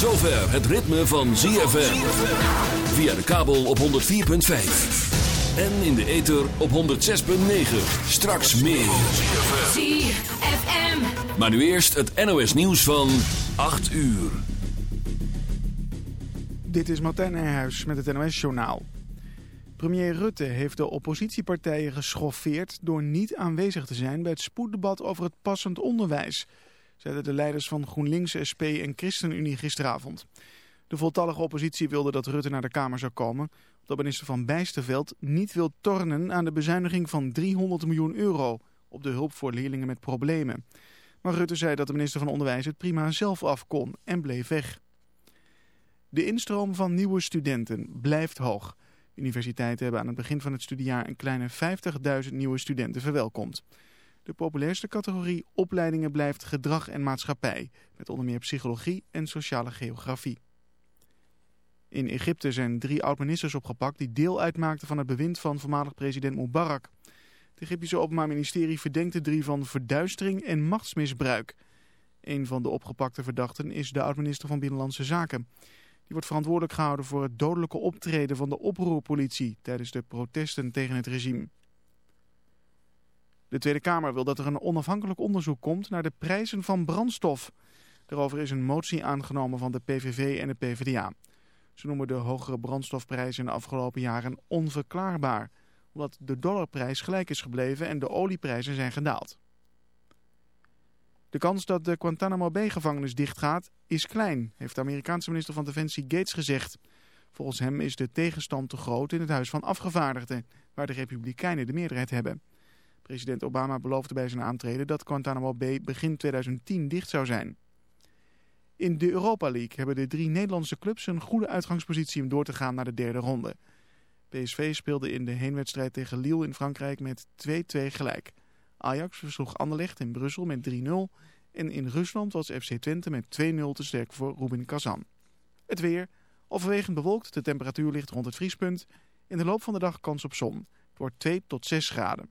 zover het ritme van ZFM. Via de kabel op 104.5. En in de ether op 106.9. Straks meer. ZFM. Maar nu eerst het NOS nieuws van 8 uur. Dit is Martijn Nijhuis met het NOS-journaal. Premier Rutte heeft de oppositiepartijen geschoffeerd door niet aanwezig te zijn bij het spoeddebat over het passend onderwijs, zeiden de leiders van GroenLinks, SP en ChristenUnie gisteravond. De voltallige oppositie wilde dat Rutte naar de Kamer zou komen, omdat minister Van Bijsterveld niet wil tornen aan de bezuiniging van 300 miljoen euro op de hulp voor leerlingen met problemen. Maar Rutte zei dat de minister van Onderwijs het prima zelf af kon en bleef weg. De instroom van nieuwe studenten blijft hoog. Universiteiten hebben aan het begin van het studiejaar een kleine 50.000 nieuwe studenten verwelkomd. De populairste categorie opleidingen blijft gedrag en maatschappij, met onder meer psychologie en sociale geografie. In Egypte zijn drie oud-ministers opgepakt die deel uitmaakten van het bewind van voormalig president Mubarak. Het Egyptische Openbaar Ministerie verdenkt de drie van verduistering en machtsmisbruik. Een van de opgepakte verdachten is de oud-minister van Binnenlandse Zaken. Die wordt verantwoordelijk gehouden voor het dodelijke optreden van de oproerpolitie tijdens de protesten tegen het regime. De Tweede Kamer wil dat er een onafhankelijk onderzoek komt naar de prijzen van brandstof. Daarover is een motie aangenomen van de PVV en de PvdA. Ze noemen de hogere brandstofprijzen de afgelopen jaren onverklaarbaar, omdat de dollarprijs gelijk is gebleven en de olieprijzen zijn gedaald. De kans dat de Guantanamo Bay-gevangenis dichtgaat is klein, heeft de Amerikaanse minister van Defensie Gates gezegd. Volgens hem is de tegenstand te groot in het Huis van Afgevaardigden, waar de Republikeinen de meerderheid hebben. President Obama beloofde bij zijn aantreden dat Guantanamo Bay begin 2010 dicht zou zijn. In de Europa League hebben de drie Nederlandse clubs een goede uitgangspositie om door te gaan naar de derde ronde. PSV speelde in de heenwedstrijd tegen Lille in Frankrijk met 2-2 gelijk. Ajax versloeg Anderlecht in Brussel met 3-0 en in Rusland was FC Twente met 2-0 te sterk voor Rubin Kazan. Het weer, overwegend bewolkt, de temperatuur ligt rond het vriespunt. In de loop van de dag kans op zon. Het wordt 2 tot 6 graden.